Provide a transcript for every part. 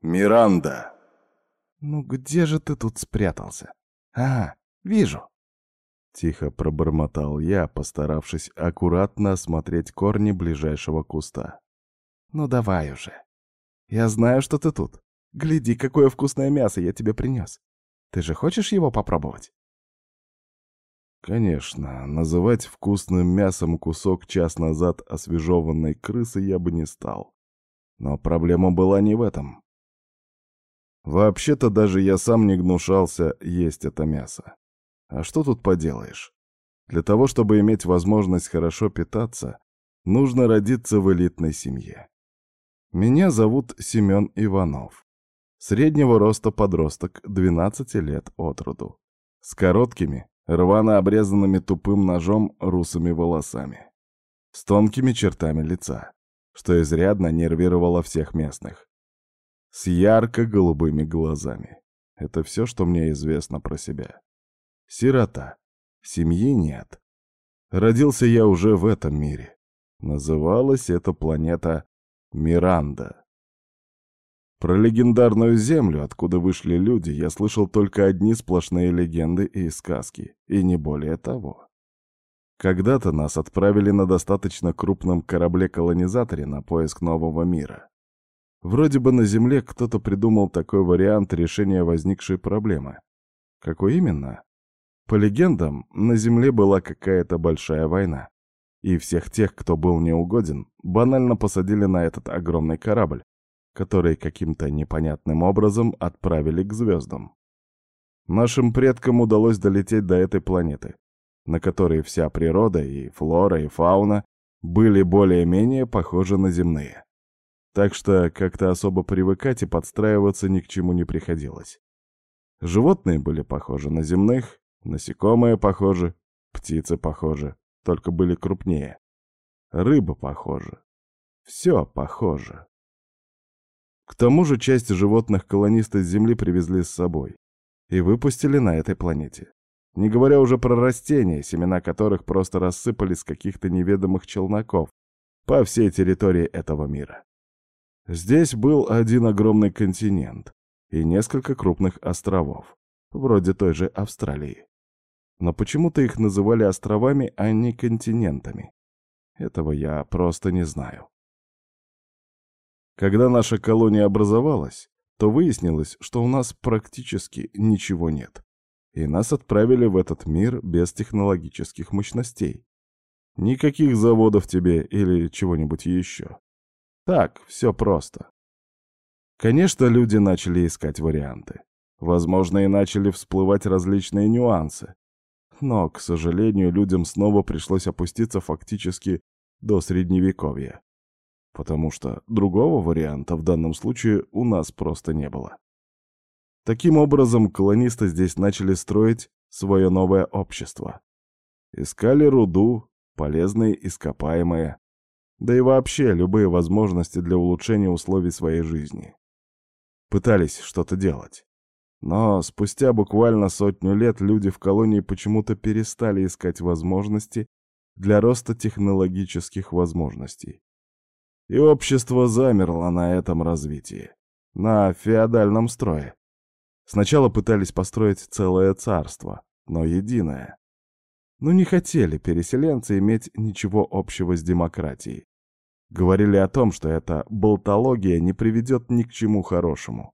Миранда. Ну где же ты тут спрятался? А, вижу. Тихо пробормотал я, постаравшись аккуратно осмотреть корни ближайшего куста. Ну давай уже. Я знаю, что ты тут. Гляди, какое вкусное мясо я тебе принес. Ты же хочешь его попробовать? Конечно, называть вкусным мясом кусок час назад освежеванной крысы я бы не стал. Но проблема была не в этом. Вообще-то даже я сам не гнушался есть это мясо. А что тут поделаешь? Для того, чтобы иметь возможность хорошо питаться, нужно родиться в элитной семье. Меня зовут Семен Иванов. Среднего роста подросток, 12 лет от роду. С короткими, рвано обрезанными тупым ножом русыми волосами. С тонкими чертами лица, что изрядно нервировало всех местных. С ярко-голубыми глазами. Это все, что мне известно про себя. Сирота. Семьи нет. Родился я уже в этом мире. Называлась эта планета Миранда. Про легендарную Землю, откуда вышли люди, я слышал только одни сплошные легенды и сказки, и не более того. Когда-то нас отправили на достаточно крупном корабле-колонизаторе на поиск нового мира. Вроде бы на Земле кто-то придумал такой вариант решения возникшей проблемы. Какой именно? По легендам, на Земле была какая-то большая война. И всех тех, кто был неугоден, банально посадили на этот огромный корабль, который каким-то непонятным образом отправили к звездам. Нашим предкам удалось долететь до этой планеты, на которой вся природа и флора, и фауна были более-менее похожи на земные. Так что как-то особо привыкать и подстраиваться ни к чему не приходилось. Животные были похожи на земных, насекомые похожи, птицы похожи, только были крупнее. Рыба похожа. Все похоже. К тому же часть животных колонисты с Земли привезли с собой и выпустили на этой планете. Не говоря уже про растения, семена которых просто рассыпались с каких-то неведомых челноков по всей территории этого мира. Здесь был один огромный континент и несколько крупных островов, вроде той же Австралии. Но почему-то их называли островами, а не континентами. Этого я просто не знаю. Когда наша колония образовалась, то выяснилось, что у нас практически ничего нет. И нас отправили в этот мир без технологических мощностей. Никаких заводов тебе или чего-нибудь еще. Так, все просто. Конечно, люди начали искать варианты. Возможно, и начали всплывать различные нюансы. Но, к сожалению, людям снова пришлось опуститься фактически до Средневековья потому что другого варианта в данном случае у нас просто не было. Таким образом, колонисты здесь начали строить свое новое общество. Искали руду, полезные ископаемые, да и вообще любые возможности для улучшения условий своей жизни. Пытались что-то делать. Но спустя буквально сотню лет люди в колонии почему-то перестали искать возможности для роста технологических возможностей и общество замерло на этом развитии, на феодальном строе. Сначала пытались построить целое царство, но единое. Но не хотели переселенцы иметь ничего общего с демократией. Говорили о том, что эта болтология не приведет ни к чему хорошему.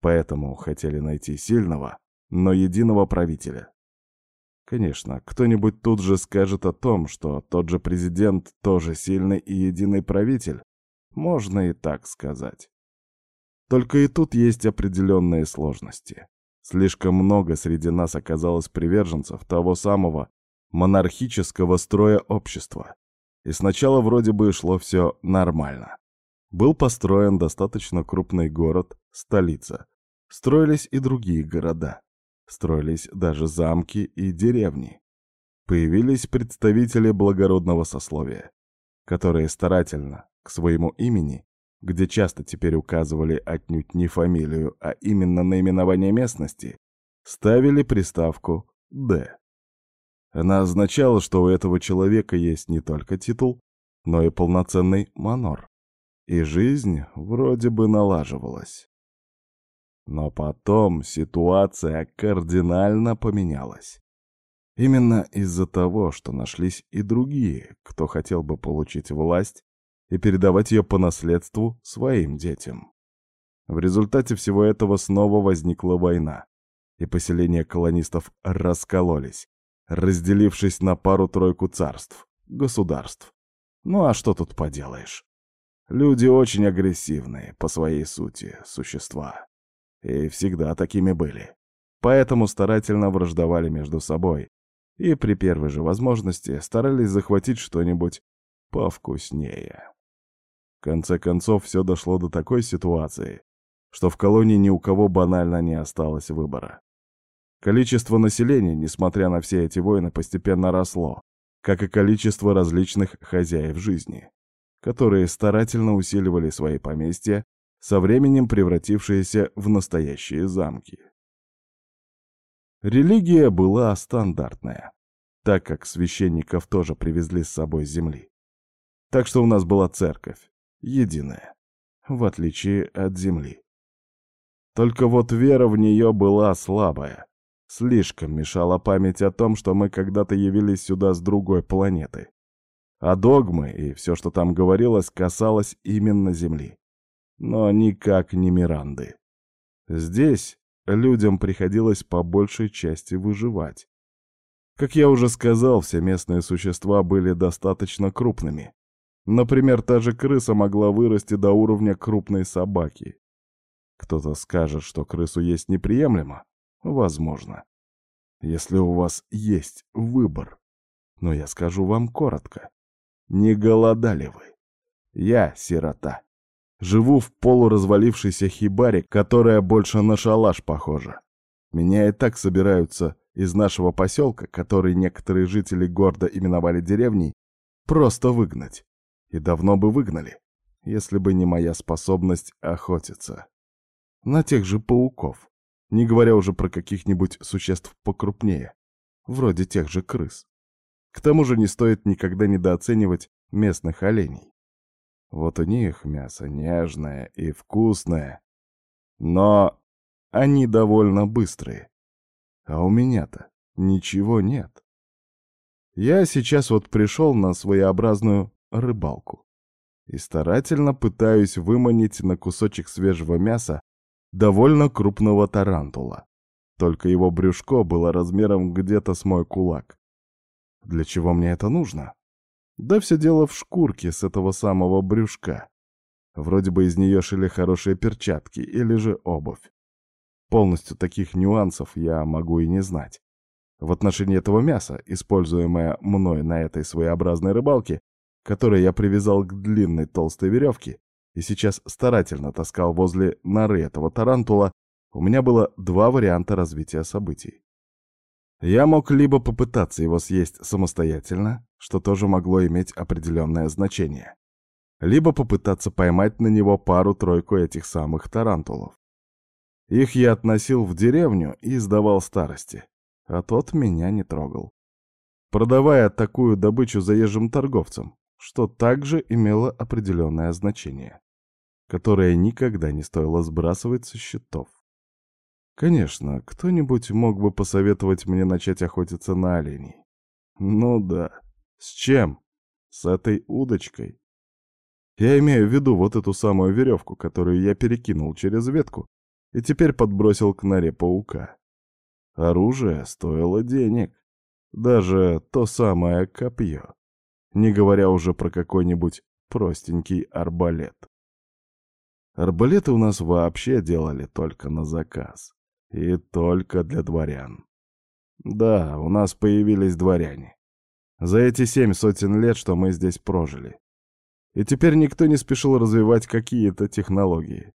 Поэтому хотели найти сильного, но единого правителя. Конечно, кто-нибудь тут же скажет о том, что тот же президент тоже сильный и единый правитель. Можно и так сказать. Только и тут есть определенные сложности. Слишком много среди нас оказалось приверженцев того самого монархического строя общества. И сначала вроде бы шло все нормально. Был построен достаточно крупный город, столица. Строились и другие города. Строились даже замки и деревни. Появились представители благородного сословия, которые старательно, к своему имени, где часто теперь указывали отнюдь не фамилию, а именно наименование местности, ставили приставку «Д». Она означала, что у этого человека есть не только титул, но и полноценный манор. И жизнь вроде бы налаживалась. Но потом ситуация кардинально поменялась. Именно из-за того, что нашлись и другие, кто хотел бы получить власть и передавать ее по наследству своим детям. В результате всего этого снова возникла война, и поселения колонистов раскололись, разделившись на пару-тройку царств, государств. Ну а что тут поделаешь? Люди очень агрессивные по своей сути существа. И всегда такими были. Поэтому старательно враждовали между собой. И при первой же возможности старались захватить что-нибудь повкуснее. В конце концов, все дошло до такой ситуации, что в колонии ни у кого банально не осталось выбора. Количество населения, несмотря на все эти войны, постепенно росло, как и количество различных хозяев жизни, которые старательно усиливали свои поместья, со временем превратившиеся в настоящие замки. Религия была стандартная, так как священников тоже привезли с собой с земли. Так что у нас была церковь, единая, в отличие от земли. Только вот вера в нее была слабая. Слишком мешала память о том, что мы когда-то явились сюда с другой планеты. А догмы и все, что там говорилось, касалось именно Земли. Но никак не Миранды. Здесь людям приходилось по большей части выживать. Как я уже сказал, все местные существа были достаточно крупными. Например, та же крыса могла вырасти до уровня крупной собаки. Кто-то скажет, что крысу есть неприемлемо. Возможно. Если у вас есть выбор. Но я скажу вам коротко. Не голодали вы. Я сирота. Живу в полуразвалившейся хибаре, которая больше на шалаш похожа. Меня и так собираются из нашего поселка, который некоторые жители города именовали деревней, просто выгнать. И давно бы выгнали, если бы не моя способность охотиться на тех же пауков, не говоря уже про каких-нибудь существ покрупнее, вроде тех же крыс. К тому же не стоит никогда недооценивать местных оленей. Вот у них мясо нежное и вкусное, но они довольно быстрые. А у меня-то ничего нет. Я сейчас вот пришел на своеобразную рыбалку и старательно пытаюсь выманить на кусочек свежего мяса довольно крупного тарантула. Только его брюшко было размером где-то с мой кулак. Для чего мне это нужно? Да все дело в шкурке с этого самого брюшка. Вроде бы из нее шили хорошие перчатки или же обувь. Полностью таких нюансов я могу и не знать. В отношении этого мяса, используемое мной на этой своеобразной рыбалке, которое я привязал к длинной толстой веревке, и сейчас старательно таскал возле норы этого тарантула, у меня было два варианта развития событий. Я мог либо попытаться его съесть самостоятельно, что тоже могло иметь определенное значение, либо попытаться поймать на него пару-тройку этих самых тарантулов. Их я относил в деревню и сдавал старости, а тот меня не трогал. Продавая такую добычу заезжим торговцам, что также имело определенное значение которое никогда не стоило сбрасывать со счетов. Конечно, кто-нибудь мог бы посоветовать мне начать охотиться на оленей. Ну да. С чем? С этой удочкой. Я имею в виду вот эту самую веревку, которую я перекинул через ветку и теперь подбросил к норе паука. Оружие стоило денег. Даже то самое копье. Не говоря уже про какой-нибудь простенький арбалет. Арбалеты у нас вообще делали только на заказ. И только для дворян. Да, у нас появились дворяне. За эти семь сотен лет, что мы здесь прожили. И теперь никто не спешил развивать какие-то технологии.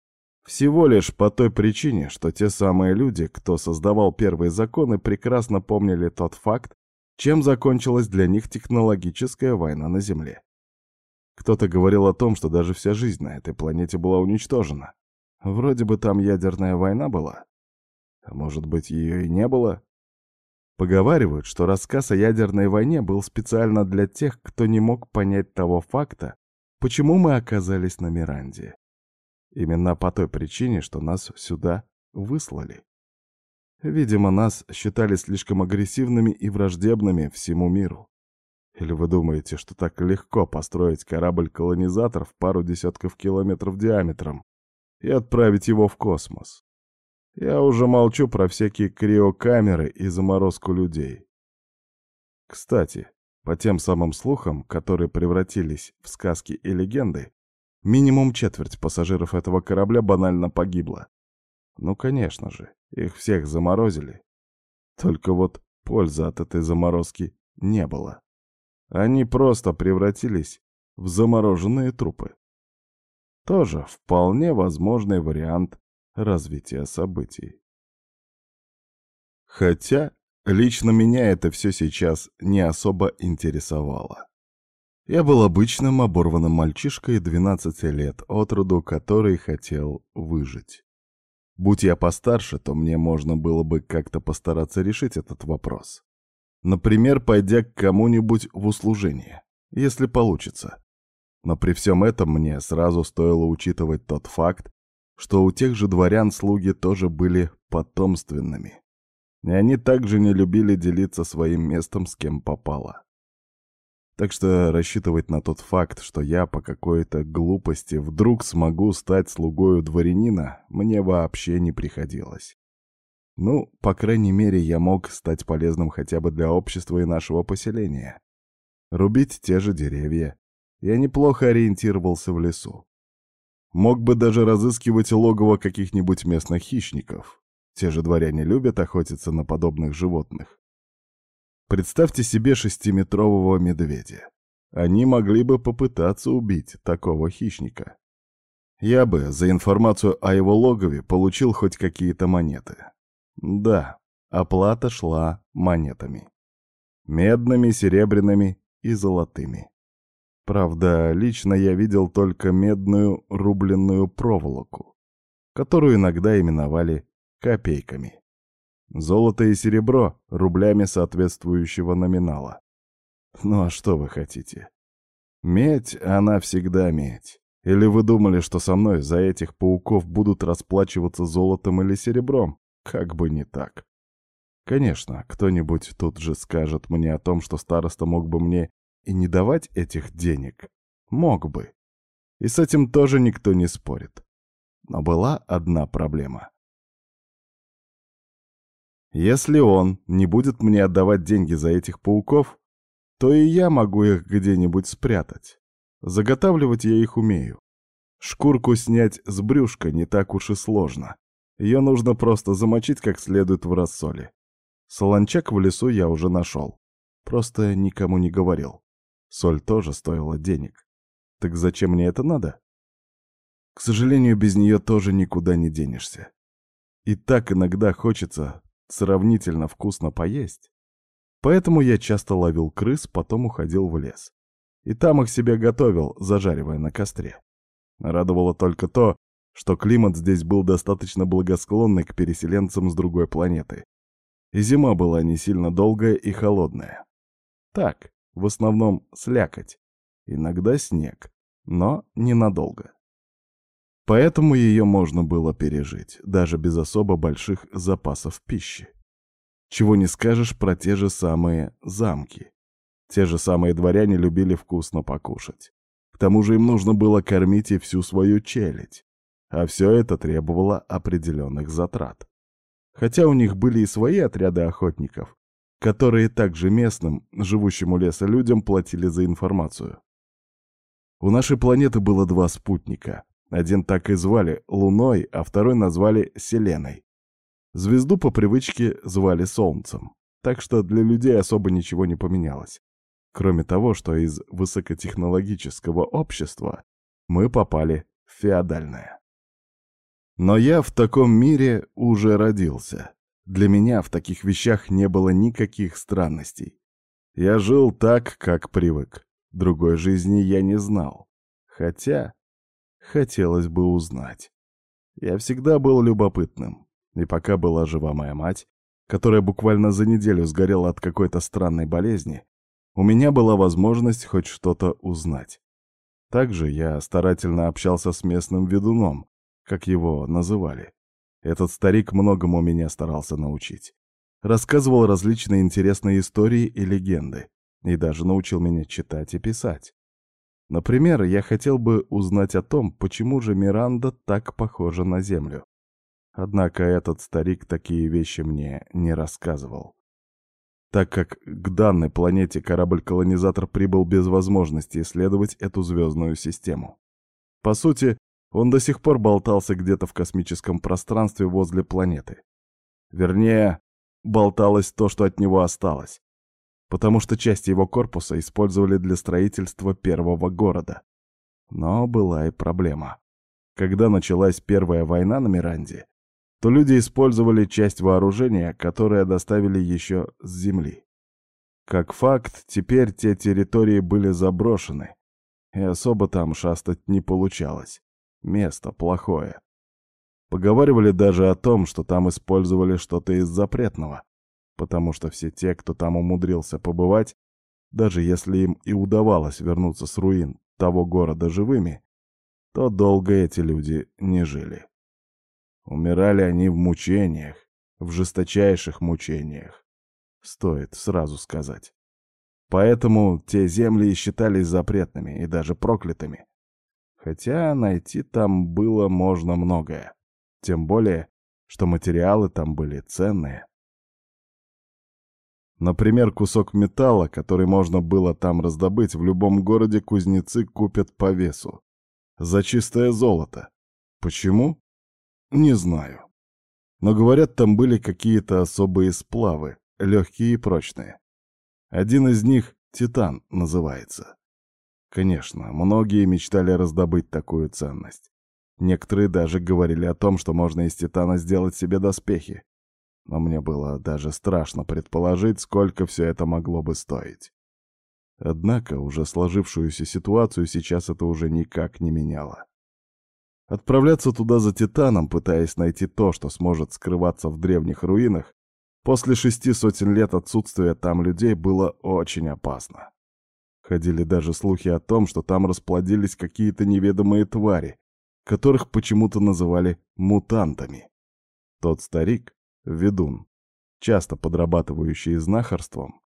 Всего лишь по той причине, что те самые люди, кто создавал первые законы, прекрасно помнили тот факт, чем закончилась для них технологическая война на Земле. Кто-то говорил о том, что даже вся жизнь на этой планете была уничтожена. Вроде бы там ядерная война была. А может быть, ее и не было? Поговаривают, что рассказ о ядерной войне был специально для тех, кто не мог понять того факта, почему мы оказались на Миранде. Именно по той причине, что нас сюда выслали. Видимо, нас считали слишком агрессивными и враждебными всему миру. Или вы думаете, что так легко построить корабль-колонизатор в пару десятков километров диаметром и отправить его в космос? Я уже молчу про всякие криокамеры и заморозку людей. Кстати, по тем самым слухам, которые превратились в сказки и легенды, минимум четверть пассажиров этого корабля банально погибла. Ну, конечно же, их всех заморозили. Только вот пользы от этой заморозки не было. Они просто превратились в замороженные трупы. Тоже вполне возможный вариант развития событий. Хотя лично меня это все сейчас не особо интересовало. Я был обычным оборванным мальчишкой 12 лет от роду, который хотел выжить. Будь я постарше, то мне можно было бы как-то постараться решить этот вопрос. Например, пойдя к кому-нибудь в услужение, если получится. Но при всем этом мне сразу стоило учитывать тот факт, что у тех же дворян слуги тоже были потомственными. И они также не любили делиться своим местом с кем попало. Так что рассчитывать на тот факт, что я по какой-то глупости вдруг смогу стать слугою дворянина, мне вообще не приходилось. Ну, по крайней мере, я мог стать полезным хотя бы для общества и нашего поселения. Рубить те же деревья. Я неплохо ориентировался в лесу. Мог бы даже разыскивать логово каких-нибудь местных хищников. Те же дворяне любят охотиться на подобных животных. Представьте себе шестиметрового медведя. Они могли бы попытаться убить такого хищника. Я бы за информацию о его логове получил хоть какие-то монеты. Да, оплата шла монетами. Медными, серебряными и золотыми. Правда, лично я видел только медную рубленную проволоку, которую иногда именовали копейками. Золото и серебро рублями соответствующего номинала. Ну а что вы хотите? Медь, она всегда медь. Или вы думали, что со мной за этих пауков будут расплачиваться золотом или серебром? Как бы не так. Конечно, кто-нибудь тут же скажет мне о том, что староста мог бы мне и не давать этих денег. Мог бы. И с этим тоже никто не спорит. Но была одна проблема. Если он не будет мне отдавать деньги за этих пауков, то и я могу их где-нибудь спрятать. Заготавливать я их умею. Шкурку снять с брюшка не так уж и сложно. Ее нужно просто замочить как следует в рассоле. Солончак в лесу я уже нашел. Просто никому не говорил. Соль тоже стоила денег. Так зачем мне это надо? К сожалению, без нее тоже никуда не денешься. И так иногда хочется сравнительно вкусно поесть. Поэтому я часто ловил крыс, потом уходил в лес. И там их себе готовил, зажаривая на костре. Радовало только то, что климат здесь был достаточно благосклонный к переселенцам с другой планеты. И зима была не сильно долгая и холодная. Так, в основном слякоть, иногда снег, но ненадолго. Поэтому ее можно было пережить, даже без особо больших запасов пищи. Чего не скажешь про те же самые замки. Те же самые дворяне любили вкусно покушать. К тому же им нужно было кормить и всю свою челядь. А все это требовало определенных затрат. Хотя у них были и свои отряды охотников, которые также местным, живущим у леса людям, платили за информацию. У нашей планеты было два спутника. Один так и звали Луной, а второй назвали Селеной. Звезду по привычке звали Солнцем, так что для людей особо ничего не поменялось. Кроме того, что из высокотехнологического общества мы попали в феодальное. Но я в таком мире уже родился. Для меня в таких вещах не было никаких странностей. Я жил так, как привык. Другой жизни я не знал. Хотя хотелось бы узнать. Я всегда был любопытным. И пока была жива моя мать, которая буквально за неделю сгорела от какой-то странной болезни, у меня была возможность хоть что-то узнать. Также я старательно общался с местным ведуном, как его называли. Этот старик многому меня старался научить. Рассказывал различные интересные истории и легенды, и даже научил меня читать и писать. Например, я хотел бы узнать о том, почему же Миранда так похожа на Землю. Однако этот старик такие вещи мне не рассказывал. Так как к данной планете корабль-колонизатор прибыл без возможности исследовать эту звездную систему. По сути, он до сих пор болтался где-то в космическом пространстве возле планеты. Вернее, болталось то, что от него осталось. Потому что части его корпуса использовали для строительства первого города. Но была и проблема. Когда началась первая война на Миранде, то люди использовали часть вооружения, которое доставили еще с Земли. Как факт, теперь те территории были заброшены, и особо там шастать не получалось. Место плохое. Поговаривали даже о том, что там использовали что-то из запретного, потому что все те, кто там умудрился побывать, даже если им и удавалось вернуться с руин того города живыми, то долго эти люди не жили. Умирали они в мучениях, в жесточайших мучениях, стоит сразу сказать. Поэтому те земли и считались запретными и даже проклятыми. Хотя найти там было можно многое. Тем более, что материалы там были ценные. Например, кусок металла, который можно было там раздобыть, в любом городе кузнецы купят по весу. За чистое золото. Почему? Не знаю. Но говорят, там были какие-то особые сплавы, легкие и прочные. Один из них — титан называется. Конечно, многие мечтали раздобыть такую ценность. Некоторые даже говорили о том, что можно из титана сделать себе доспехи. Но мне было даже страшно предположить, сколько все это могло бы стоить. Однако уже сложившуюся ситуацию сейчас это уже никак не меняло. Отправляться туда за Титаном, пытаясь найти то, что сможет скрываться в древних руинах, после шести сотен лет отсутствия там людей было очень опасно. Ходили даже слухи о том, что там расплодились какие-то неведомые твари, которых почему-то называли мутантами. Тот старик, ведун, часто подрабатывающий знахарством,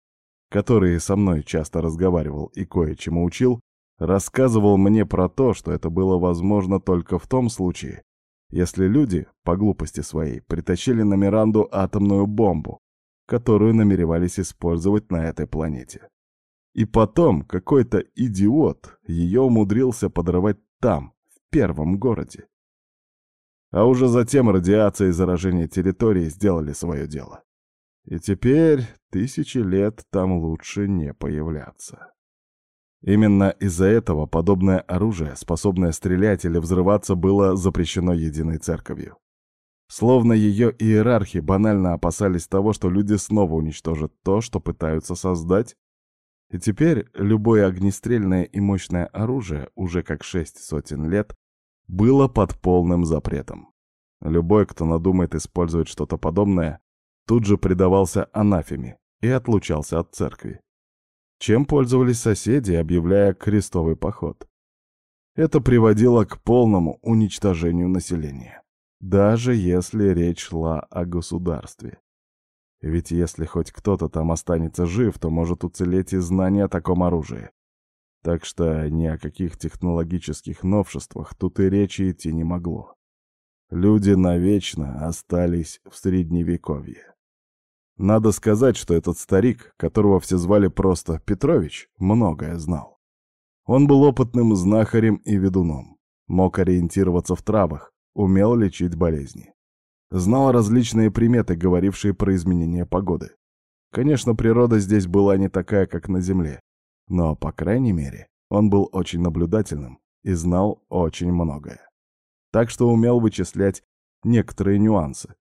который со мной часто разговаривал и кое-чему учил, рассказывал мне про то, что это было возможно только в том случае, если люди, по глупости своей, притащили на Миранду атомную бомбу, которую намеревались использовать на этой планете. И потом какой-то идиот ее умудрился подорвать там, в первом городе. А уже затем радиация и заражение территории сделали свое дело. И теперь тысячи лет там лучше не появляться. Именно из-за этого подобное оружие, способное стрелять или взрываться, было запрещено единой церковью. Словно ее иерархи банально опасались того, что люди снова уничтожат то, что пытаются создать, и теперь любое огнестрельное и мощное оружие, уже как шесть сотен лет, было под полным запретом. Любой, кто надумает использовать что-то подобное, тут же предавался анафеме и отлучался от церкви. Чем пользовались соседи, объявляя крестовый поход? Это приводило к полному уничтожению населения, даже если речь шла о государстве. Ведь если хоть кто-то там останется жив, то может уцелеть и знание о таком оружии. Так что ни о каких технологических новшествах тут и речи идти не могло. Люди навечно остались в Средневековье. Надо сказать, что этот старик, которого все звали просто Петрович, многое знал. Он был опытным знахарем и ведуном, мог ориентироваться в травах, умел лечить болезни. Знал различные приметы, говорившие про изменение погоды. Конечно, природа здесь была не такая, как на Земле, но, по крайней мере, он был очень наблюдательным и знал очень многое. Так что умел вычислять некоторые нюансы.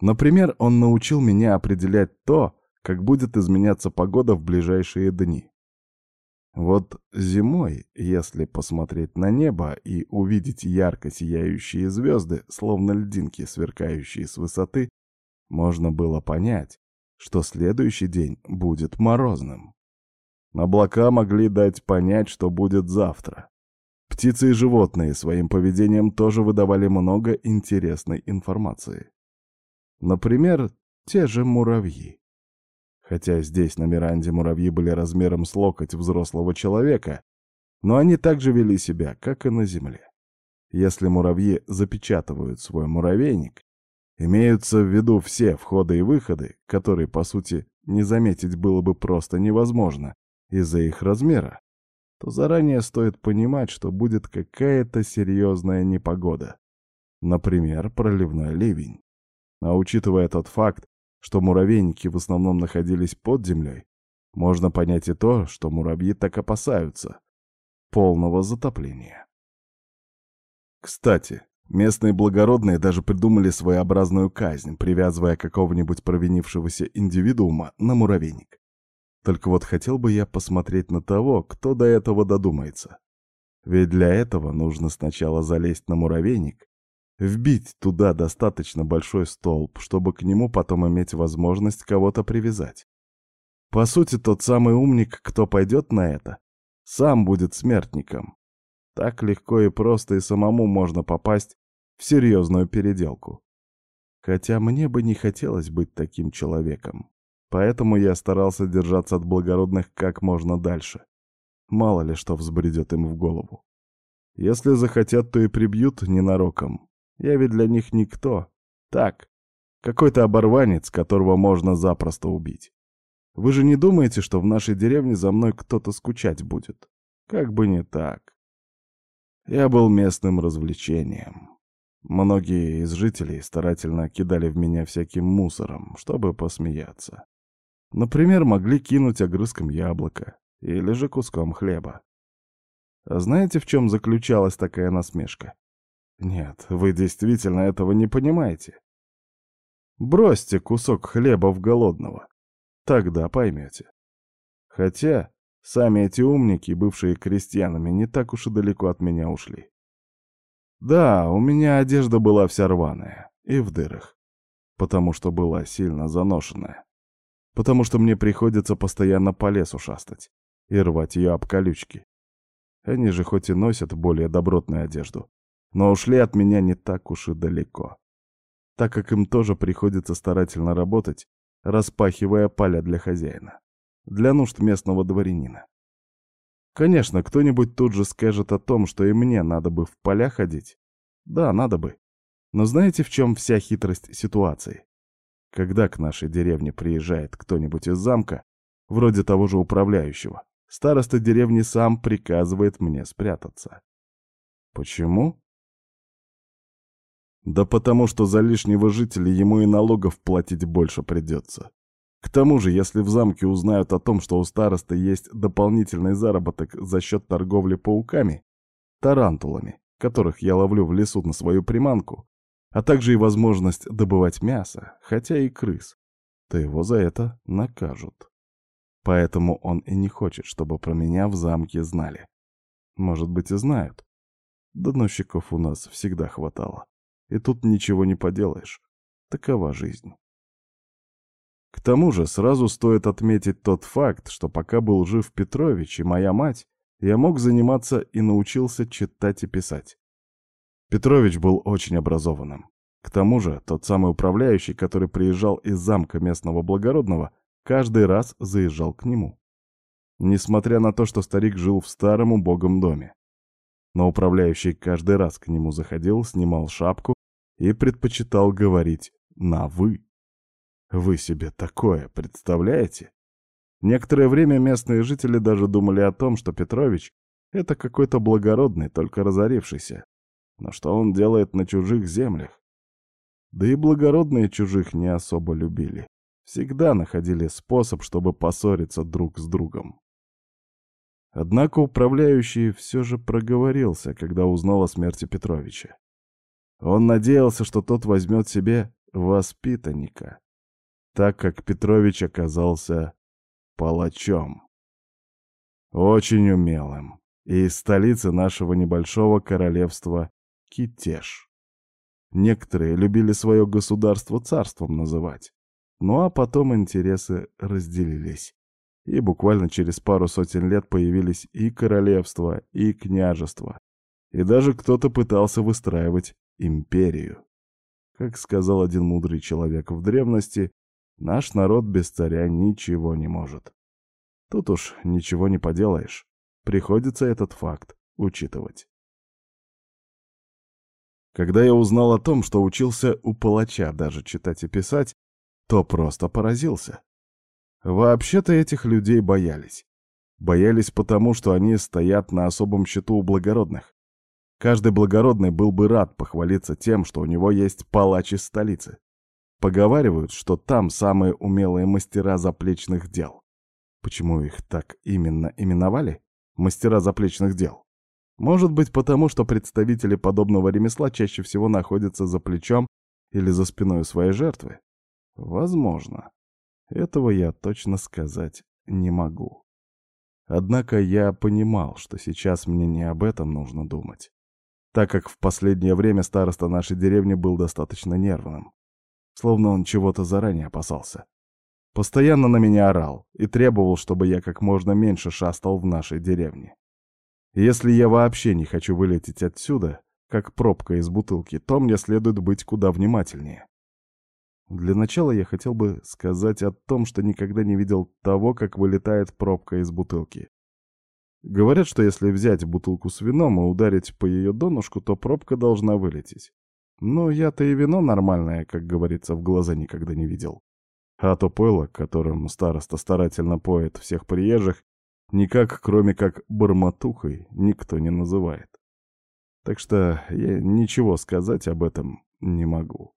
Например, он научил меня определять то, как будет изменяться погода в ближайшие дни. Вот зимой, если посмотреть на небо и увидеть ярко сияющие звезды, словно льдинки, сверкающие с высоты, можно было понять, что следующий день будет морозным. Облака могли дать понять, что будет завтра. Птицы и животные своим поведением тоже выдавали много интересной информации. Например, те же муравьи. Хотя здесь, на Миранде, муравьи были размером с локоть взрослого человека, но они также вели себя, как и на Земле. Если муравьи запечатывают свой муравейник, имеются в виду все входы и выходы, которые, по сути, не заметить было бы просто невозможно из-за их размера, то заранее стоит понимать, что будет какая-то серьезная непогода. Например, проливной ливень. А учитывая тот факт, что муравейники в основном находились под землей, можно понять и то, что муравьи так опасаются полного затопления. Кстати, местные благородные даже придумали своеобразную казнь, привязывая какого-нибудь провинившегося индивидуума на муравейник. Только вот хотел бы я посмотреть на того, кто до этого додумается. Ведь для этого нужно сначала залезть на муравейник, вбить туда достаточно большой столб, чтобы к нему потом иметь возможность кого-то привязать. По сути, тот самый умник, кто пойдет на это, сам будет смертником. Так легко и просто и самому можно попасть в серьезную переделку. Хотя мне бы не хотелось быть таким человеком. Поэтому я старался держаться от благородных как можно дальше. Мало ли что взбредет им в голову. Если захотят, то и прибьют ненароком. Я ведь для них никто. Так, какой-то оборванец, которого можно запросто убить. Вы же не думаете, что в нашей деревне за мной кто-то скучать будет? Как бы не так. Я был местным развлечением. Многие из жителей старательно кидали в меня всяким мусором, чтобы посмеяться. Например, могли кинуть огрызком яблока или же куском хлеба. А знаете, в чем заключалась такая насмешка? Нет, вы действительно этого не понимаете. Бросьте кусок хлеба в голодного. Тогда поймете. Хотя сами эти умники, бывшие крестьянами, не так уж и далеко от меня ушли. Да, у меня одежда была вся рваная и в дырах, потому что была сильно заношенная потому что мне приходится постоянно по лесу шастать и рвать ее об колючки. Они же хоть и носят более добротную одежду, но ушли от меня не так уж и далеко, так как им тоже приходится старательно работать, распахивая поля для хозяина, для нужд местного дворянина. Конечно, кто-нибудь тут же скажет о том, что и мне надо бы в поля ходить. Да, надо бы. Но знаете, в чем вся хитрость ситуации? Когда к нашей деревне приезжает кто-нибудь из замка, вроде того же управляющего, староста деревни сам приказывает мне спрятаться. Почему? Да потому что за лишнего жителя ему и налогов платить больше придется. К тому же, если в замке узнают о том, что у старосты есть дополнительный заработок за счет торговли пауками, тарантулами, которых я ловлю в лесу на свою приманку, а также и возможность добывать мясо, хотя и крыс, то его за это накажут. Поэтому он и не хочет, чтобы про меня в замке знали. Может быть, и знают. Доносчиков у нас всегда хватало. И тут ничего не поделаешь. Такова жизнь. К тому же сразу стоит отметить тот факт, что пока был жив Петрович и моя мать, я мог заниматься и научился читать и писать. Петрович был очень образованным. К тому же, тот самый управляющий, который приезжал из замка местного благородного, каждый раз заезжал к нему. Несмотря на то, что старик жил в старом убогом доме. Но управляющий каждый раз к нему заходил, снимал шапку и предпочитал говорить на «вы». Вы себе такое представляете? Некоторое время местные жители даже думали о том, что Петрович — это какой-то благородный, только разорившийся, но что он делает на чужих землях? Да и благородные чужих не особо любили. Всегда находили способ, чтобы поссориться друг с другом. Однако управляющий все же проговорился, когда узнал о смерти Петровича. Он надеялся, что тот возьмет себе воспитанника, так как Петрович оказался палачом. Очень умелым. И из столицы нашего небольшого королевства Китеж. Некоторые любили свое государство царством называть. Ну а потом интересы разделились. И буквально через пару сотен лет появились и королевства, и княжества, И даже кто-то пытался выстраивать империю. Как сказал один мудрый человек в древности, наш народ без царя ничего не может. Тут уж ничего не поделаешь. Приходится этот факт учитывать. Когда я узнал о том, что учился у палача даже читать и писать, то просто поразился. Вообще-то этих людей боялись. Боялись потому, что они стоят на особом счету у благородных. Каждый благородный был бы рад похвалиться тем, что у него есть палач из столицы. Поговаривают, что там самые умелые мастера заплечных дел. Почему их так именно именовали? Мастера заплечных дел. Может быть, потому что представители подобного ремесла чаще всего находятся за плечом или за спиной своей жертвы? Возможно. Этого я точно сказать не могу. Однако я понимал, что сейчас мне не об этом нужно думать, так как в последнее время староста нашей деревни был достаточно нервным, словно он чего-то заранее опасался. Постоянно на меня орал и требовал, чтобы я как можно меньше шастал в нашей деревне. Если я вообще не хочу вылететь отсюда, как пробка из бутылки, то мне следует быть куда внимательнее. Для начала я хотел бы сказать о том, что никогда не видел того, как вылетает пробка из бутылки. Говорят, что если взять бутылку с вином и ударить по ее донышку, то пробка должна вылететь. Но я-то и вино нормальное, как говорится, в глаза никогда не видел. А то пойло, которым староста старательно поет всех приезжих, никак, кроме как бормотухой, никто не называет. Так что я ничего сказать об этом не могу.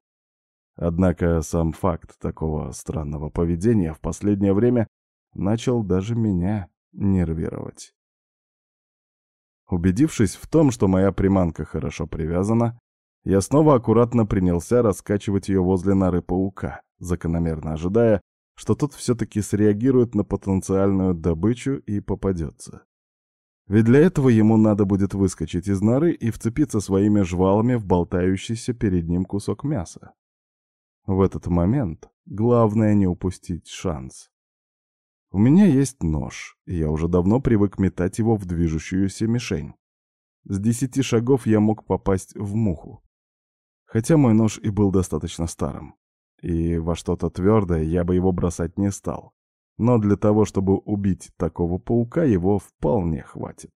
Однако сам факт такого странного поведения в последнее время начал даже меня нервировать. Убедившись в том, что моя приманка хорошо привязана, я снова аккуратно принялся раскачивать ее возле норы паука, закономерно ожидая, что тот все-таки среагирует на потенциальную добычу и попадется. Ведь для этого ему надо будет выскочить из норы и вцепиться своими жвалами в болтающийся перед ним кусок мяса. В этот момент главное не упустить шанс. У меня есть нож, и я уже давно привык метать его в движущуюся мишень. С десяти шагов я мог попасть в муху. Хотя мой нож и был достаточно старым и во что-то твердое я бы его бросать не стал. Но для того, чтобы убить такого паука, его вполне хватит.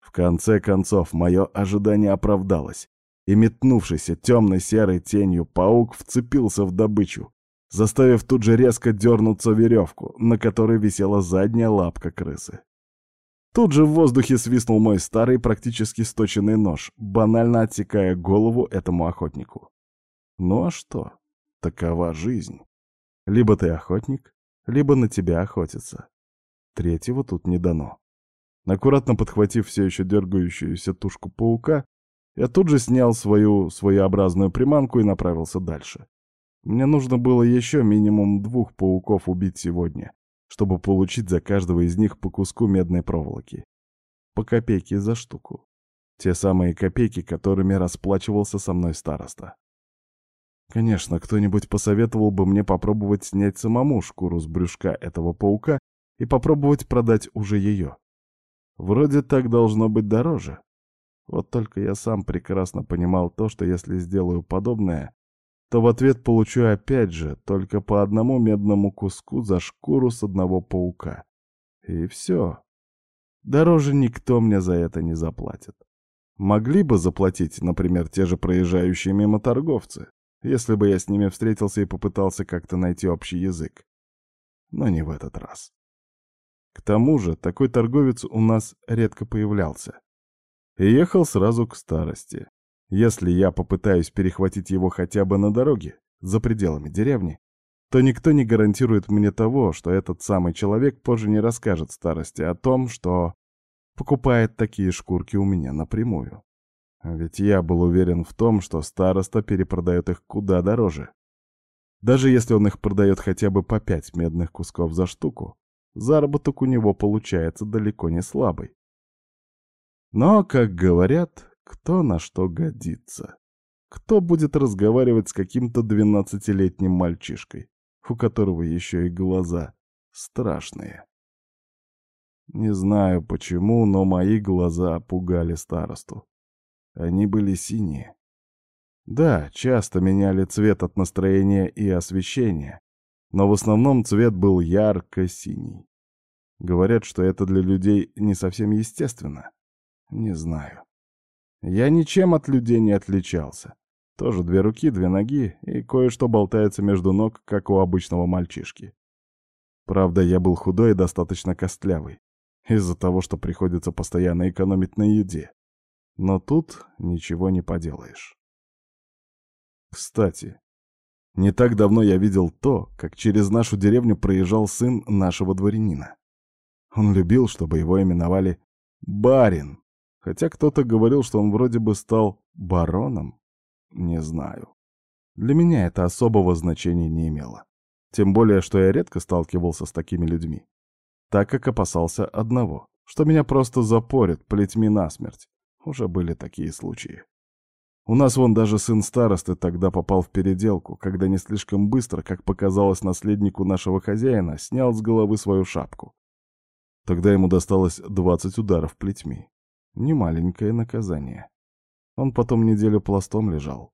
В конце концов, мое ожидание оправдалось, и метнувшийся темной серой тенью паук вцепился в добычу, заставив тут же резко дернуться веревку, на которой висела задняя лапка крысы. Тут же в воздухе свистнул мой старый, практически сточенный нож, банально отсекая голову этому охотнику. Ну а что? Такова жизнь. Либо ты охотник, либо на тебя охотятся. Третьего тут не дано. Аккуратно подхватив все еще дергающуюся тушку паука, я тут же снял свою своеобразную приманку и направился дальше. Мне нужно было еще минимум двух пауков убить сегодня, чтобы получить за каждого из них по куску медной проволоки. По копейке за штуку. Те самые копейки, которыми расплачивался со мной староста. Конечно, кто-нибудь посоветовал бы мне попробовать снять самому шкуру с брюшка этого паука и попробовать продать уже ее. Вроде так должно быть дороже. Вот только я сам прекрасно понимал то, что если сделаю подобное, то в ответ получу опять же только по одному медному куску за шкуру с одного паука. И все. Дороже никто мне за это не заплатит. Могли бы заплатить, например, те же проезжающие мимо торговцы если бы я с ними встретился и попытался как-то найти общий язык. Но не в этот раз. К тому же, такой торговец у нас редко появлялся. И ехал сразу к старости. Если я попытаюсь перехватить его хотя бы на дороге, за пределами деревни, то никто не гарантирует мне того, что этот самый человек позже не расскажет старости о том, что покупает такие шкурки у меня напрямую. Ведь я был уверен в том, что староста перепродает их куда дороже. Даже если он их продает хотя бы по пять медных кусков за штуку, заработок у него получается далеко не слабый. Но, как говорят, кто на что годится. Кто будет разговаривать с каким-то двенадцатилетним мальчишкой, у которого еще и глаза страшные? Не знаю почему, но мои глаза пугали старосту. Они были синие. Да, часто меняли цвет от настроения и освещения, но в основном цвет был ярко-синий. Говорят, что это для людей не совсем естественно. Не знаю. Я ничем от людей не отличался. Тоже две руки, две ноги, и кое-что болтается между ног, как у обычного мальчишки. Правда, я был худой и достаточно костлявый, из-за того, что приходится постоянно экономить на еде. Но тут ничего не поделаешь. Кстати, не так давно я видел то, как через нашу деревню проезжал сын нашего дворянина. Он любил, чтобы его именовали «барин», хотя кто-то говорил, что он вроде бы стал бароном. Не знаю. Для меня это особого значения не имело. Тем более, что я редко сталкивался с такими людьми. Так как опасался одного, что меня просто запорят плетьми насмерть. Уже были такие случаи. У нас вон даже сын старосты тогда попал в переделку, когда не слишком быстро, как показалось наследнику нашего хозяина, снял с головы свою шапку. Тогда ему досталось 20 ударов плетьми. Немаленькое наказание. Он потом неделю пластом лежал.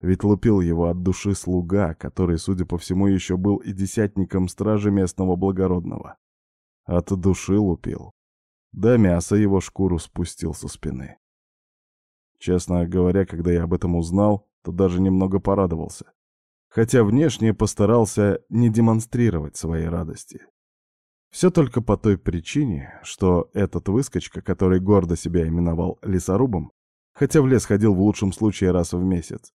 Ведь лупил его от души слуга, который, судя по всему, еще был и десятником стражи местного благородного. От души лупил. Да мясо его шкуру спустил со спины. Честно говоря, когда я об этом узнал, то даже немного порадовался. Хотя внешне постарался не демонстрировать своей радости. Все только по той причине, что этот выскочка, который гордо себя именовал лесорубом, хотя в лес ходил в лучшем случае раз в месяц,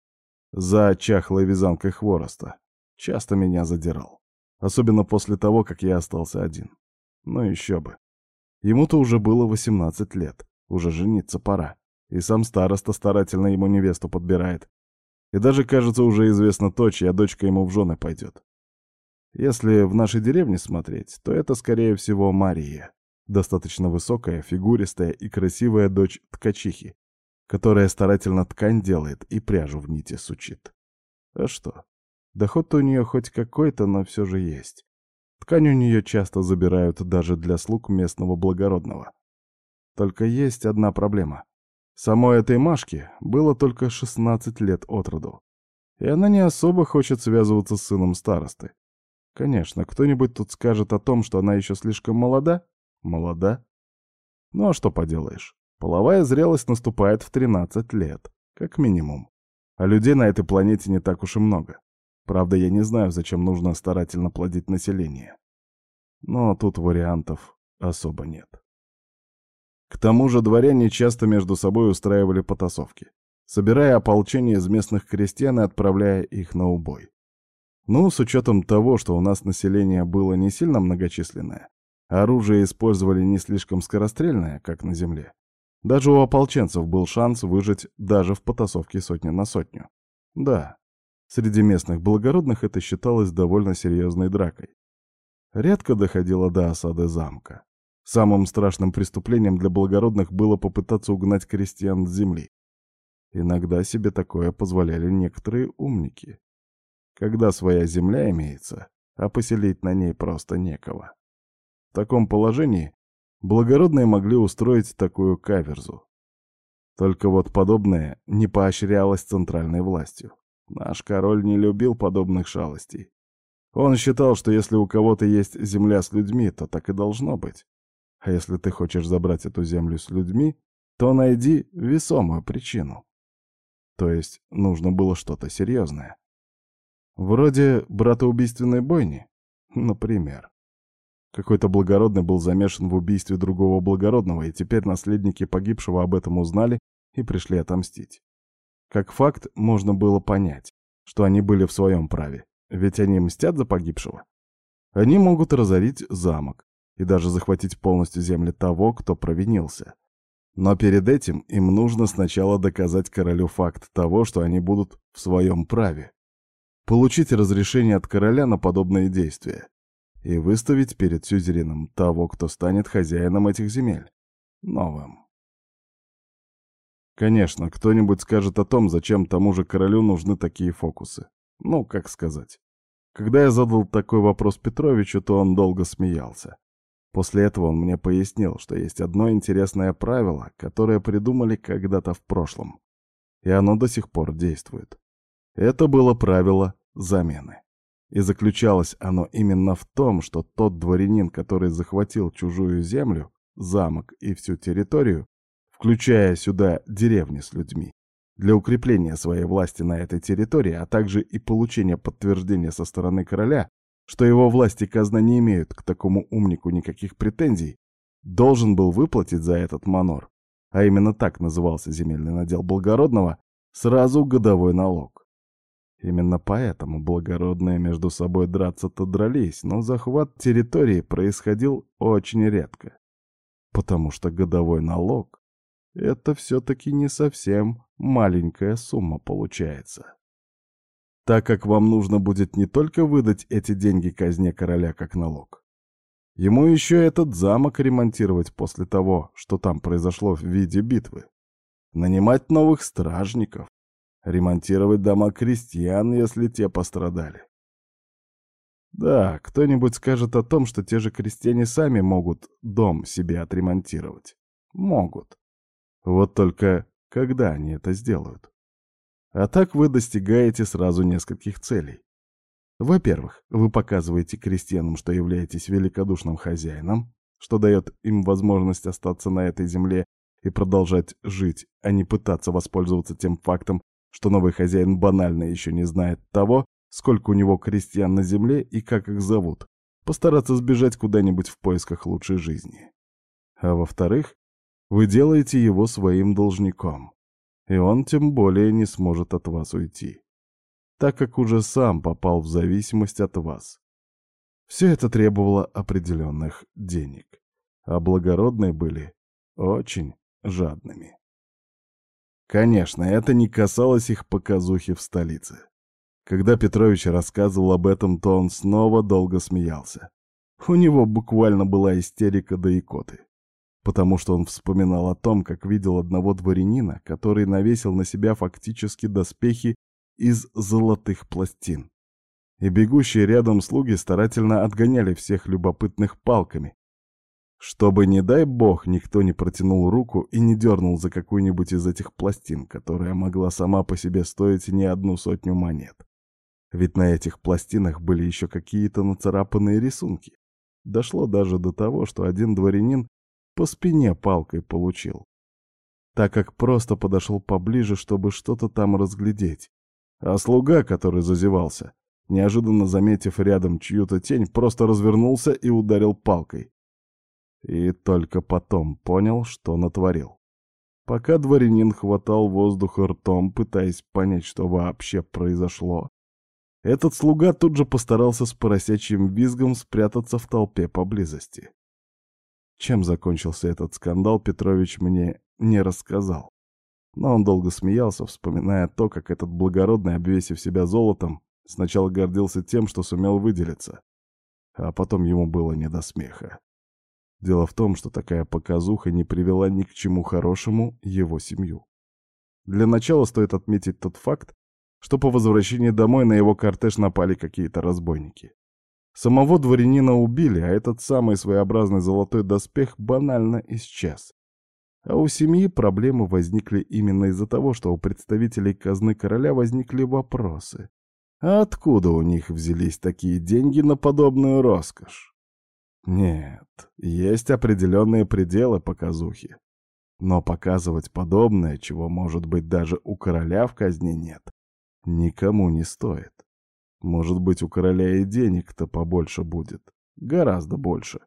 за чахлой вязанкой хвороста, часто меня задирал. Особенно после того, как я остался один. Ну еще бы. Ему-то уже было 18 лет, уже жениться пора. И сам староста старательно ему невесту подбирает. И даже, кажется, уже известно то, чья дочка ему в жены пойдет. Если в нашей деревне смотреть, то это, скорее всего, Мария. Достаточно высокая, фигуристая и красивая дочь ткачихи, которая старательно ткань делает и пряжу в нити сучит. А что? Доход-то у нее хоть какой-то, но все же есть. Ткань у нее часто забирают даже для слуг местного благородного. Только есть одна проблема. Самой этой Машке было только 16 лет от роду. И она не особо хочет связываться с сыном старосты. Конечно, кто-нибудь тут скажет о том, что она еще слишком молода? Молода. Ну а что поделаешь? Половая зрелость наступает в 13 лет, как минимум. А людей на этой планете не так уж и много. Правда, я не знаю, зачем нужно старательно плодить население. Но тут вариантов особо нет. К тому же дворяне часто между собой устраивали потасовки, собирая ополчение из местных крестьян и отправляя их на убой. Ну, с учетом того, что у нас население было не сильно многочисленное, оружие использовали не слишком скорострельное, как на земле, даже у ополченцев был шанс выжить даже в потасовке сотни на сотню. Да, среди местных благородных это считалось довольно серьезной дракой. Редко доходило до осады замка. Самым страшным преступлением для благородных было попытаться угнать крестьян с земли. Иногда себе такое позволяли некоторые умники. Когда своя земля имеется, а поселить на ней просто некого. В таком положении благородные могли устроить такую каверзу. Только вот подобное не поощрялось центральной властью. Наш король не любил подобных шалостей. Он считал, что если у кого-то есть земля с людьми, то так и должно быть. А если ты хочешь забрать эту землю с людьми, то найди весомую причину. То есть нужно было что-то серьезное. Вроде братоубийственной бойни, например. Какой-то благородный был замешан в убийстве другого благородного, и теперь наследники погибшего об этом узнали и пришли отомстить. Как факт, можно было понять, что они были в своем праве, ведь они мстят за погибшего. Они могут разорить замок и даже захватить полностью земли того, кто провинился. Но перед этим им нужно сначала доказать королю факт того, что они будут в своем праве. Получить разрешение от короля на подобные действия и выставить перед сюзереном того, кто станет хозяином этих земель. Новым. Конечно, кто-нибудь скажет о том, зачем тому же королю нужны такие фокусы. Ну, как сказать. Когда я задал такой вопрос Петровичу, то он долго смеялся. После этого он мне пояснил, что есть одно интересное правило, которое придумали когда-то в прошлом, и оно до сих пор действует. Это было правило замены. И заключалось оно именно в том, что тот дворянин, который захватил чужую землю, замок и всю территорию, включая сюда деревни с людьми, для укрепления своей власти на этой территории, а также и получения подтверждения со стороны короля, что его власти казна не имеют к такому умнику никаких претензий, должен был выплатить за этот манор, а именно так назывался земельный надел благородного, сразу годовой налог. Именно поэтому благородные между собой драться-то дрались, но захват территории происходил очень редко. Потому что годовой налог — это все-таки не совсем маленькая сумма получается. Так как вам нужно будет не только выдать эти деньги казне короля как налог, ему еще этот замок ремонтировать после того, что там произошло в виде битвы, нанимать новых стражников, ремонтировать дома крестьян, если те пострадали. Да, кто-нибудь скажет о том, что те же крестьяне сами могут дом себе отремонтировать. Могут. Вот только когда они это сделают? А так вы достигаете сразу нескольких целей. Во-первых, вы показываете крестьянам, что являетесь великодушным хозяином, что дает им возможность остаться на этой земле и продолжать жить, а не пытаться воспользоваться тем фактом, что новый хозяин банально еще не знает того, сколько у него крестьян на земле и как их зовут, постараться сбежать куда-нибудь в поисках лучшей жизни. А во-вторых, вы делаете его своим должником, и он тем более не сможет от вас уйти, так как уже сам попал в зависимость от вас. Все это требовало определенных денег, а благородные были очень жадными. Конечно, это не касалось их показухи в столице. Когда Петрович рассказывал об этом, то он снова долго смеялся. У него буквально была истерика до икоты. Потому что он вспоминал о том, как видел одного дворянина, который навесил на себя фактически доспехи из золотых пластин. И бегущие рядом слуги старательно отгоняли всех любопытных палками, чтобы, не дай бог, никто не протянул руку и не дернул за какую-нибудь из этих пластин, которая могла сама по себе стоить не одну сотню монет. Ведь на этих пластинах были еще какие-то нацарапанные рисунки. Дошло даже до того, что один дворянин по спине палкой получил, так как просто подошел поближе, чтобы что-то там разглядеть. А слуга, который зазевался, неожиданно заметив рядом чью-то тень, просто развернулся и ударил палкой. И только потом понял, что натворил. Пока дворянин хватал воздух ртом, пытаясь понять, что вообще произошло, этот слуга тут же постарался с поросячьим визгом спрятаться в толпе поблизости. Чем закончился этот скандал, Петрович мне не рассказал. Но он долго смеялся, вспоминая то, как этот благородный, обвесив себя золотом, сначала гордился тем, что сумел выделиться, а потом ему было не до смеха. Дело в том, что такая показуха не привела ни к чему хорошему его семью. Для начала стоит отметить тот факт, что по возвращении домой на его кортеж напали какие-то разбойники. Самого дворянина убили, а этот самый своеобразный золотой доспех банально исчез. А у семьи проблемы возникли именно из-за того, что у представителей казны короля возникли вопросы. А откуда у них взялись такие деньги на подобную роскошь? Нет, есть определенные пределы показухи. Но показывать подобное, чего, может быть, даже у короля в казне нет, никому не стоит. Может быть, у короля и денег-то побольше будет. Гораздо больше.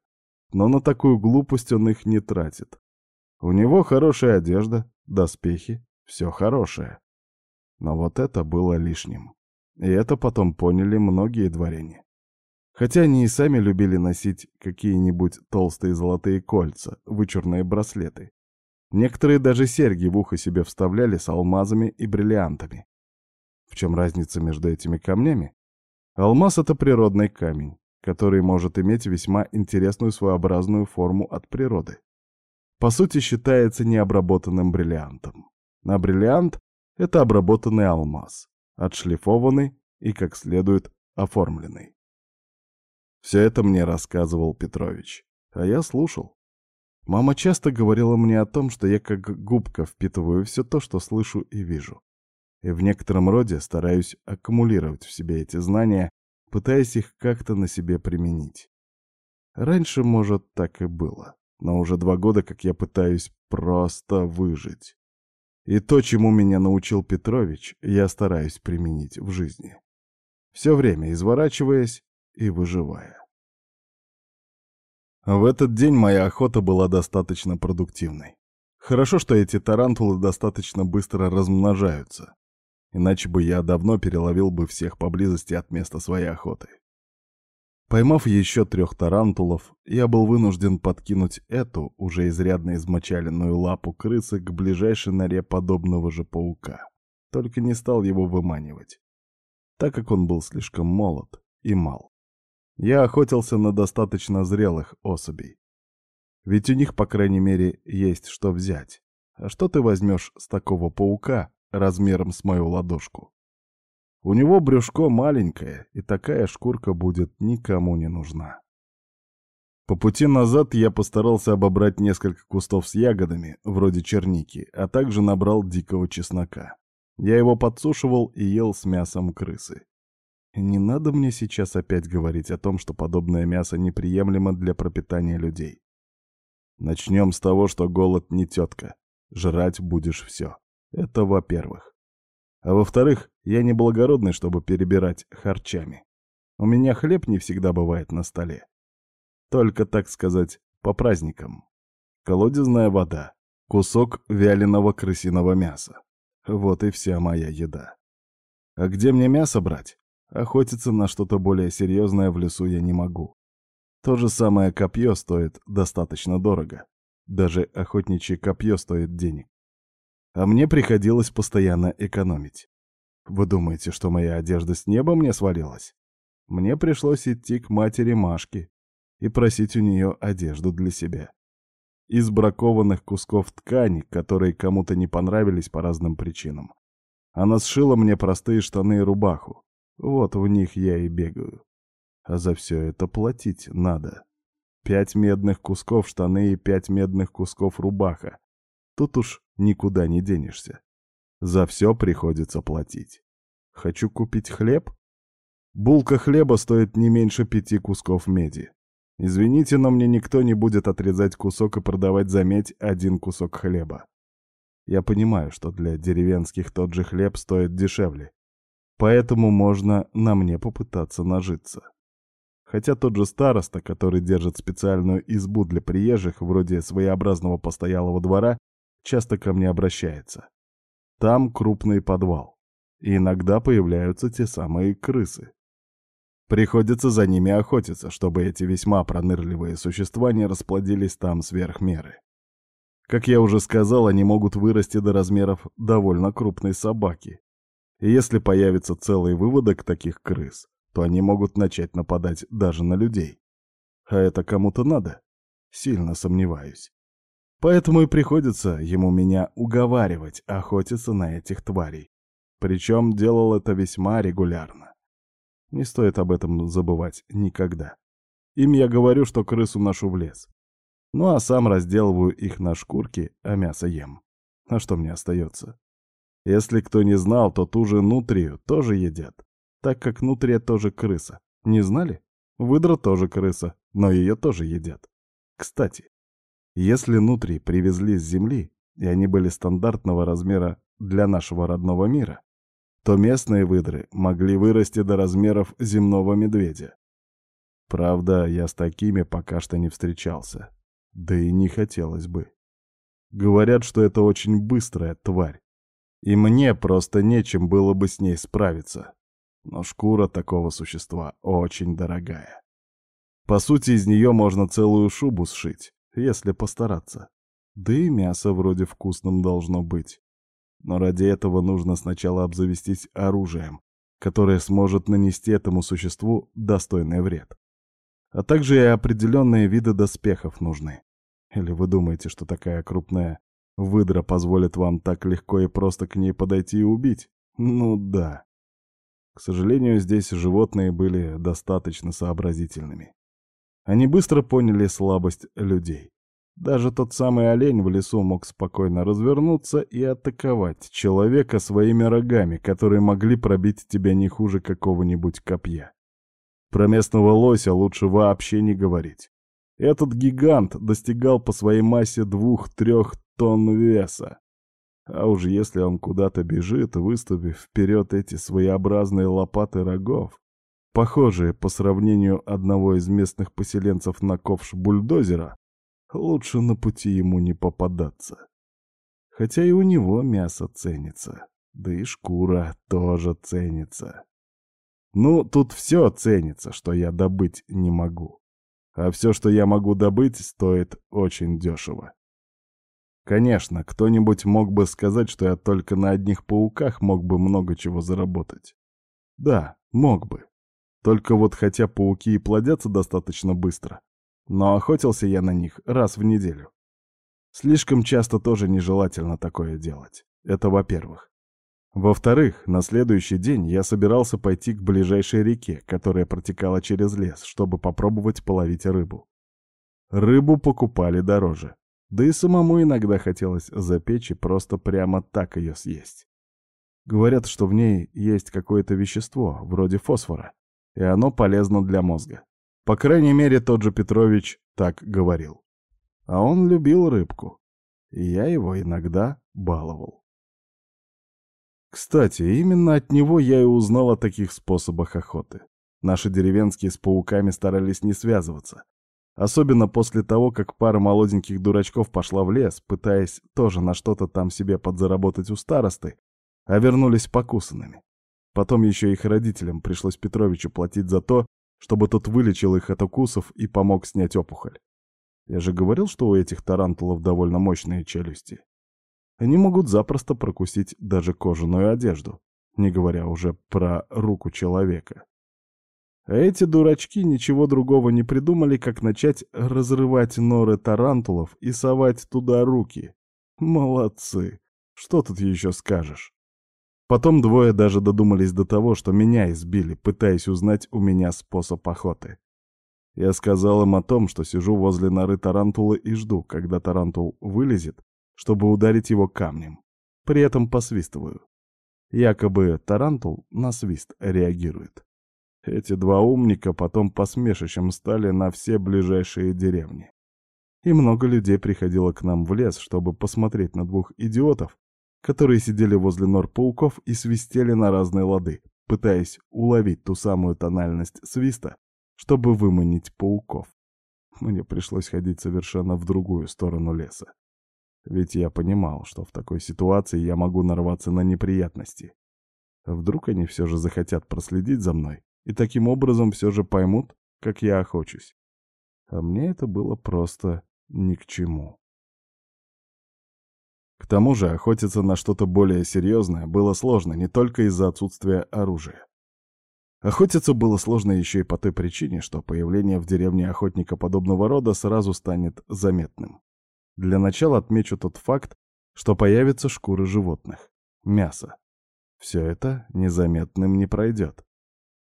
Но на такую глупость он их не тратит. У него хорошая одежда, доспехи, все хорошее. Но вот это было лишним. И это потом поняли многие дворяне. Хотя они и сами любили носить какие-нибудь толстые золотые кольца, вычурные браслеты. Некоторые даже серьги в ухо себе вставляли с алмазами и бриллиантами. В чем разница между этими камнями? Алмаз — это природный камень, который может иметь весьма интересную своеобразную форму от природы. По сути, считается необработанным бриллиантом. А бриллиант — это обработанный алмаз, отшлифованный и, как следует, оформленный. Все это мне рассказывал Петрович. А я слушал. Мама часто говорила мне о том, что я как губка впитываю все то, что слышу и вижу. И в некотором роде стараюсь аккумулировать в себе эти знания, пытаясь их как-то на себе применить. Раньше, может, так и было, но уже два года, как я пытаюсь просто выжить. И то, чему меня научил Петрович, я стараюсь применить в жизни. Все время изворачиваясь и выживая. В этот день моя охота была достаточно продуктивной. Хорошо, что эти тарантулы достаточно быстро размножаются. Иначе бы я давно переловил бы всех поблизости от места своей охоты. Поймав еще трех тарантулов, я был вынужден подкинуть эту, уже изрядно измочаленную лапу крысы к ближайшей норе подобного же паука. Только не стал его выманивать, так как он был слишком молод и мал. Я охотился на достаточно зрелых особей. Ведь у них, по крайней мере, есть что взять. А что ты возьмешь с такого паука размером с мою ладошку? У него брюшко маленькое, и такая шкурка будет никому не нужна. По пути назад я постарался обобрать несколько кустов с ягодами, вроде черники, а также набрал дикого чеснока. Я его подсушивал и ел с мясом крысы. Не надо мне сейчас опять говорить о том, что подобное мясо неприемлемо для пропитания людей. Начнем с того, что голод не тетка. Жрать будешь все. Это во-первых. А во-вторых, я не благородный, чтобы перебирать харчами. У меня хлеб не всегда бывает на столе. Только, так сказать, по праздникам. Колодезная вода, кусок вяленого крысиного мяса. Вот и вся моя еда. А где мне мясо брать? Охотиться на что-то более серьезное в лесу я не могу. То же самое копье стоит достаточно дорого. Даже охотничье копье стоит денег. А мне приходилось постоянно экономить. Вы думаете, что моя одежда с неба мне свалилась? Мне пришлось идти к матери Машки и просить у нее одежду для себя. Из бракованных кусков ткани, которые кому-то не понравились по разным причинам. Она сшила мне простые штаны и рубаху. Вот в них я и бегаю. А за все это платить надо. Пять медных кусков штаны и пять медных кусков рубаха. Тут уж никуда не денешься. За все приходится платить. Хочу купить хлеб? Булка хлеба стоит не меньше пяти кусков меди. Извините, но мне никто не будет отрезать кусок и продавать за медь один кусок хлеба. Я понимаю, что для деревенских тот же хлеб стоит дешевле, Поэтому можно на мне попытаться нажиться. Хотя тот же староста, который держит специальную избу для приезжих, вроде своеобразного постоялого двора, часто ко мне обращается. Там крупный подвал. И иногда появляются те самые крысы. Приходится за ними охотиться, чтобы эти весьма пронырливые существа не расплодились там сверх меры. Как я уже сказал, они могут вырасти до размеров довольно крупной собаки, и если появится целый выводок таких крыс, то они могут начать нападать даже на людей. А это кому-то надо? Сильно сомневаюсь. Поэтому и приходится ему меня уговаривать охотиться на этих тварей. Причем делал это весьма регулярно. Не стоит об этом забывать никогда. Им я говорю, что крысу ношу в лес. Ну а сам разделываю их на шкурки, а мясо ем. А что мне остается? Если кто не знал, то ту же нутрию тоже едят, так как нутрия тоже крыса. Не знали? Выдра тоже крыса, но ее тоже едят. Кстати, если нутрии привезли с земли, и они были стандартного размера для нашего родного мира, то местные выдры могли вырасти до размеров земного медведя. Правда, я с такими пока что не встречался. Да и не хотелось бы. Говорят, что это очень быстрая тварь, и мне просто нечем было бы с ней справиться. Но шкура такого существа очень дорогая. По сути, из нее можно целую шубу сшить, если постараться. Да и мясо вроде вкусным должно быть. Но ради этого нужно сначала обзавестись оружием, которое сможет нанести этому существу достойный вред. А также и определенные виды доспехов нужны. Или вы думаете, что такая крупная Выдра позволит вам так легко и просто к ней подойти и убить? Ну да. К сожалению, здесь животные были достаточно сообразительными. Они быстро поняли слабость людей. Даже тот самый олень в лесу мог спокойно развернуться и атаковать человека своими рогами, которые могли пробить тебя не хуже какого-нибудь копья. Про местного лося лучше вообще не говорить. Этот гигант достигал по своей массе двух-трех тонн веса. А уж если он куда-то бежит, выставив вперед эти своеобразные лопаты рогов, похожие по сравнению одного из местных поселенцев на ковш бульдозера, лучше на пути ему не попадаться. Хотя и у него мясо ценится, да и шкура тоже ценится. Ну, тут все ценится, что я добыть не могу. А все, что я могу добыть, стоит очень дешево. Конечно, кто-нибудь мог бы сказать, что я только на одних пауках мог бы много чего заработать. Да, мог бы. Только вот хотя пауки и плодятся достаточно быстро, но охотился я на них раз в неделю. Слишком часто тоже нежелательно такое делать. Это во-первых. Во-вторых, на следующий день я собирался пойти к ближайшей реке, которая протекала через лес, чтобы попробовать половить рыбу. Рыбу покупали дороже. Да и самому иногда хотелось запечь и просто прямо так ее съесть. Говорят, что в ней есть какое-то вещество, вроде фосфора, и оно полезно для мозга. По крайней мере, тот же Петрович так говорил. А он любил рыбку, и я его иногда баловал. Кстати, именно от него я и узнал о таких способах охоты. Наши деревенские с пауками старались не связываться. Особенно после того, как пара молоденьких дурачков пошла в лес, пытаясь тоже на что-то там себе подзаработать у старосты, а вернулись покусанными. Потом еще их родителям пришлось Петровичу платить за то, чтобы тот вылечил их от укусов и помог снять опухоль. Я же говорил, что у этих тарантулов довольно мощные челюсти. Они могут запросто прокусить даже кожаную одежду, не говоря уже про руку человека. А эти дурачки ничего другого не придумали, как начать разрывать норы тарантулов и совать туда руки. Молодцы. Что тут еще скажешь? Потом двое даже додумались до того, что меня избили, пытаясь узнать у меня способ охоты. Я сказал им о том, что сижу возле норы тарантулы и жду, когда тарантул вылезет, чтобы ударить его камнем. При этом посвистываю. Якобы тарантул на свист реагирует. Эти два умника потом посмешищем стали на все ближайшие деревни. И много людей приходило к нам в лес, чтобы посмотреть на двух идиотов, которые сидели возле нор пауков и свистели на разные лады, пытаясь уловить ту самую тональность свиста, чтобы выманить пауков. Мне пришлось ходить совершенно в другую сторону леса. Ведь я понимал, что в такой ситуации я могу нарваться на неприятности. Вдруг они все же захотят проследить за мной и таким образом все же поймут, как я охочусь. А мне это было просто ни к чему. К тому же охотиться на что-то более серьезное было сложно не только из-за отсутствия оружия. Охотиться было сложно еще и по той причине, что появление в деревне охотника подобного рода сразу станет заметным. Для начала отмечу тот факт, что появятся шкуры животных, мясо. Все это незаметным не пройдет.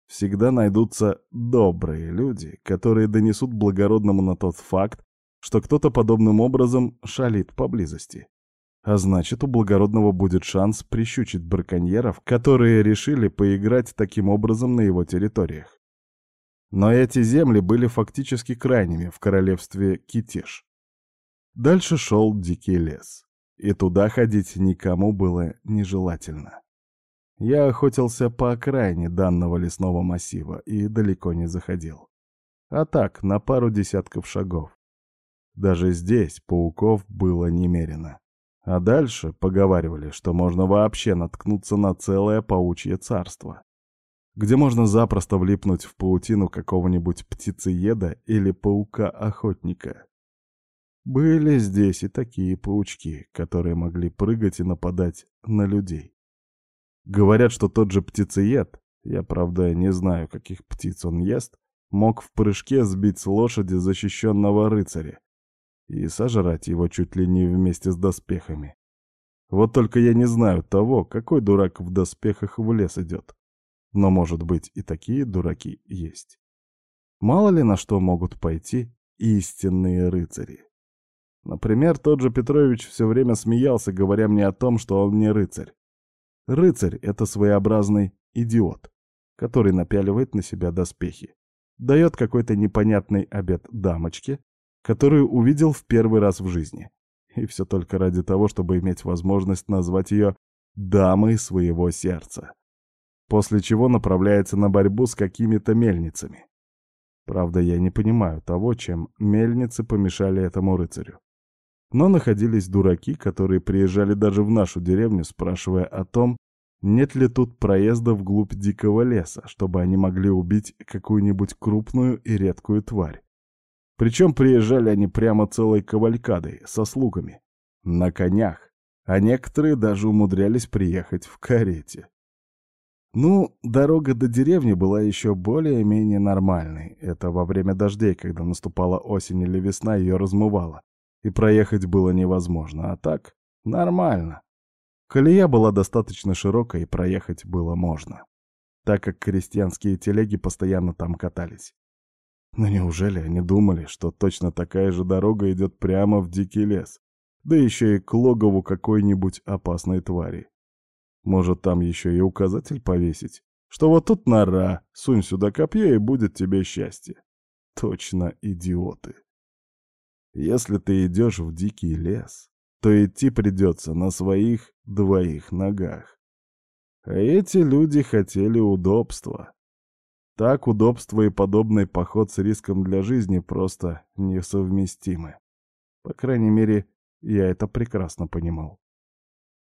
Всегда найдутся добрые люди, которые донесут благородному на тот факт, что кто-то подобным образом шалит поблизости. А значит, у благородного будет шанс прищучить браконьеров, которые решили поиграть таким образом на его территориях. Но эти земли были фактически крайними в королевстве Китиш. Дальше шел дикий лес, и туда ходить никому было нежелательно. Я охотился по окраине данного лесного массива и далеко не заходил. А так, на пару десятков шагов. Даже здесь пауков было немерено. А дальше поговаривали, что можно вообще наткнуться на целое паучье царство, где можно запросто влипнуть в паутину какого-нибудь птицееда или паука-охотника. Были здесь и такие паучки, которые могли прыгать и нападать на людей. Говорят, что тот же птицеед, я, правда, не знаю, каких птиц он ест, мог в прыжке сбить с лошади защищенного рыцаря и сожрать его чуть ли не вместе с доспехами. Вот только я не знаю того, какой дурак в доспехах в лес идет. Но, может быть, и такие дураки есть. Мало ли на что могут пойти истинные рыцари. Например, тот же Петрович все время смеялся, говоря мне о том, что он не рыцарь. Рыцарь — это своеобразный идиот, который напяливает на себя доспехи, дает какой-то непонятный обед дамочке, которую увидел в первый раз в жизни. И все только ради того, чтобы иметь возможность назвать ее «дамой своего сердца». После чего направляется на борьбу с какими-то мельницами. Правда, я не понимаю того, чем мельницы помешали этому рыцарю. Но находились дураки, которые приезжали даже в нашу деревню, спрашивая о том, нет ли тут проезда вглубь дикого леса, чтобы они могли убить какую-нибудь крупную и редкую тварь. Причем приезжали они прямо целой кавалькадой, со слугами, на конях, а некоторые даже умудрялись приехать в карете. Ну, дорога до деревни была еще более-менее нормальной. Это во время дождей, когда наступала осень или весна, ее размывало и проехать было невозможно, а так нормально. Колея была достаточно широкая, и проехать было можно, так как крестьянские телеги постоянно там катались. Но неужели они думали, что точно такая же дорога идет прямо в дикий лес, да еще и к логову какой-нибудь опасной твари? Может, там еще и указатель повесить, что вот тут нора, сунь сюда копье и будет тебе счастье. Точно идиоты. Если ты идешь в дикий лес, то идти придется на своих двоих ногах. А эти люди хотели удобства. Так удобство и подобный поход с риском для жизни просто несовместимы. По крайней мере, я это прекрасно понимал.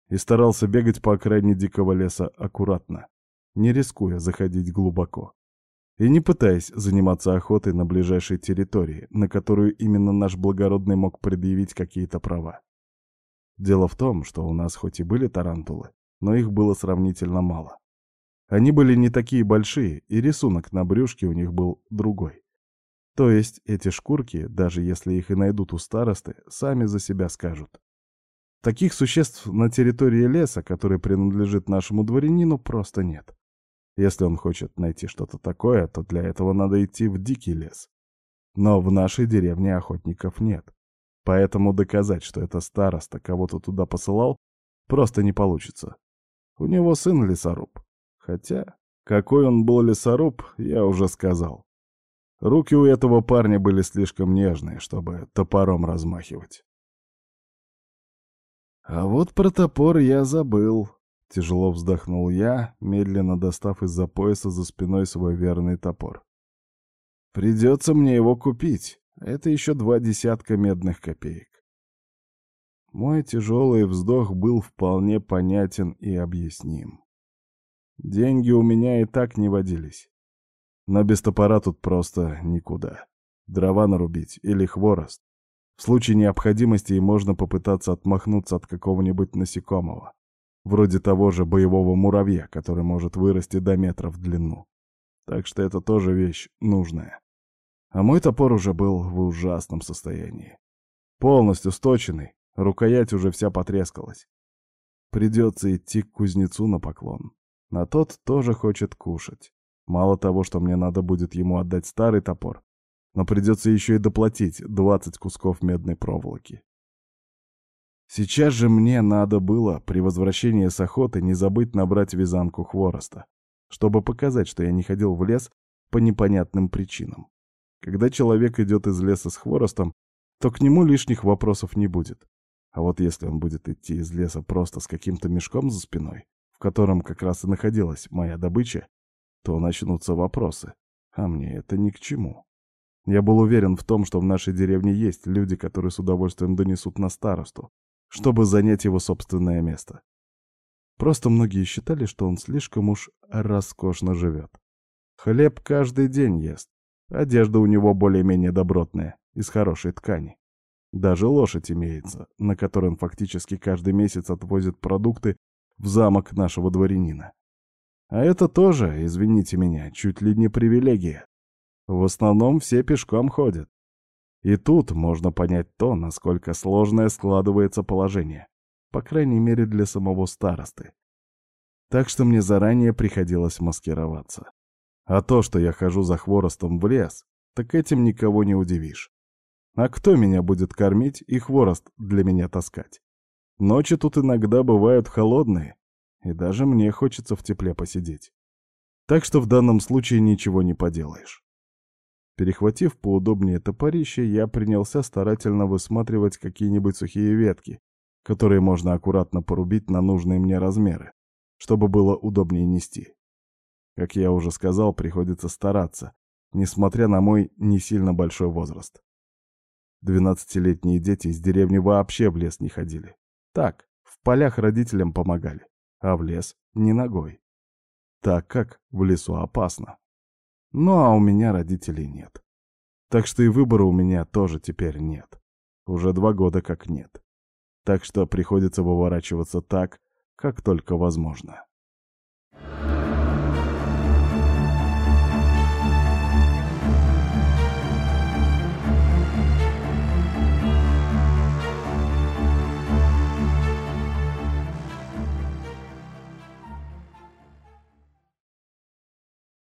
И старался бегать по окраине дикого леса аккуратно, не рискуя заходить глубоко и не пытаясь заниматься охотой на ближайшей территории, на которую именно наш благородный мог предъявить какие-то права. Дело в том, что у нас хоть и были тарантулы, но их было сравнительно мало. Они были не такие большие, и рисунок на брюшке у них был другой. То есть эти шкурки, даже если их и найдут у старосты, сами за себя скажут. Таких существ на территории леса, который принадлежит нашему дворянину, просто нет. Если он хочет найти что-то такое, то для этого надо идти в дикий лес. Но в нашей деревне охотников нет. Поэтому доказать, что это староста кого-то туда посылал, просто не получится. У него сын лесоруб. Хотя, какой он был лесоруб, я уже сказал. Руки у этого парня были слишком нежные, чтобы топором размахивать. А вот про топор я забыл. Тяжело вздохнул я, медленно достав из-за пояса за спиной свой верный топор. Придется мне его купить. Это еще два десятка медных копеек. Мой тяжелый вздох был вполне понятен и объясним. Деньги у меня и так не водились. Но без топора тут просто никуда. Дрова нарубить или хворост. В случае необходимости и можно попытаться отмахнуться от какого-нибудь насекомого вроде того же боевого муравья, который может вырасти до метра в длину. Так что это тоже вещь нужная. А мой топор уже был в ужасном состоянии. Полностью сточенный, рукоять уже вся потрескалась. Придется идти к кузнецу на поклон. А тот тоже хочет кушать. Мало того, что мне надо будет ему отдать старый топор, но придется еще и доплатить 20 кусков медной проволоки. Сейчас же мне надо было при возвращении с охоты не забыть набрать вязанку хвороста, чтобы показать, что я не ходил в лес по непонятным причинам. Когда человек идет из леса с хворостом, то к нему лишних вопросов не будет. А вот если он будет идти из леса просто с каким-то мешком за спиной, в котором как раз и находилась моя добыча, то начнутся вопросы. А мне это ни к чему. Я был уверен в том, что в нашей деревне есть люди, которые с удовольствием донесут на старосту, чтобы занять его собственное место. Просто многие считали, что он слишком уж роскошно живет. Хлеб каждый день ест. Одежда у него более-менее добротная, из хорошей ткани. Даже лошадь имеется, на которой он фактически каждый месяц отвозит продукты в замок нашего дворянина. А это тоже, извините меня, чуть ли не привилегия. В основном все пешком ходят. И тут можно понять то, насколько сложное складывается положение, по крайней мере для самого старосты. Так что мне заранее приходилось маскироваться. А то, что я хожу за хворостом в лес, так этим никого не удивишь. А кто меня будет кормить и хворост для меня таскать? Ночи тут иногда бывают холодные, и даже мне хочется в тепле посидеть. Так что в данном случае ничего не поделаешь. Перехватив поудобнее топорище, я принялся старательно высматривать какие-нибудь сухие ветки, которые можно аккуратно порубить на нужные мне размеры, чтобы было удобнее нести. Как я уже сказал, приходится стараться, несмотря на мой не сильно большой возраст. Двенадцатилетние дети из деревни вообще в лес не ходили. Так, в полях родителям помогали, а в лес не ногой. Так как в лесу опасно. Ну а у меня родителей нет. Так что и выбора у меня тоже теперь нет. Уже два года как нет. Так что приходится выворачиваться так, как только возможно.